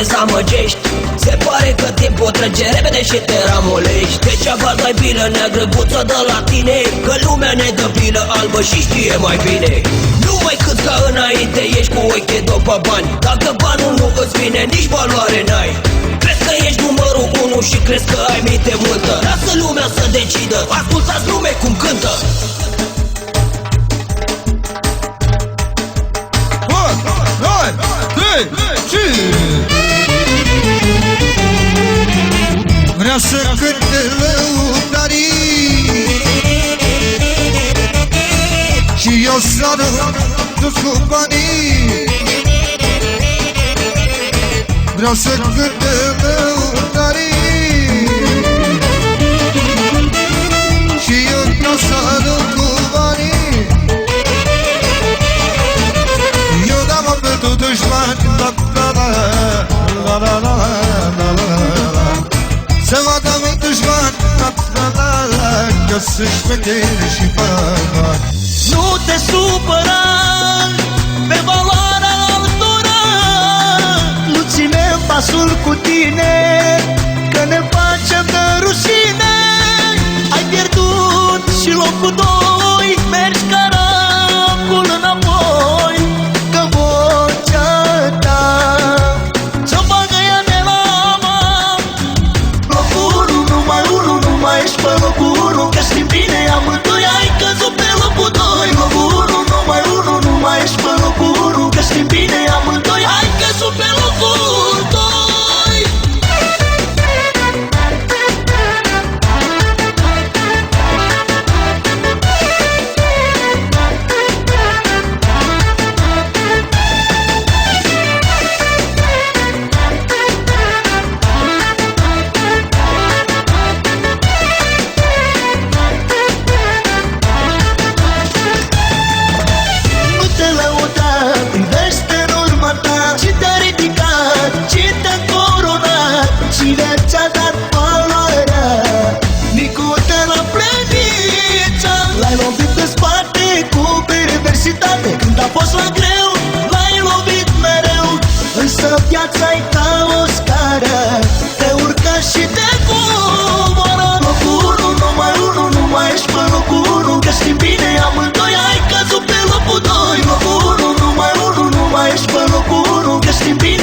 dezamăgești Se pare că timpul trece repede și te ramolești. Degeaba dai bilă neagră buță de la tine Că lumea ne dă bilă albă și știe mai bine. Nu mai cât ca înainte ești cu ochii după bani. Dacă banul nu îți vine, nici valoare n-ai. Crezi că ești numărul unu și crezi că ai minte multă. Lasă lumea să decidă, ascultați lume cum cântă să cânte lăutarii Și eu sară dus cu banii. Vreau să cânte lăutarii să-și vede și bani Nu te supăra pe valoarea altora. Nu ține pasul cu tine Că ne Be.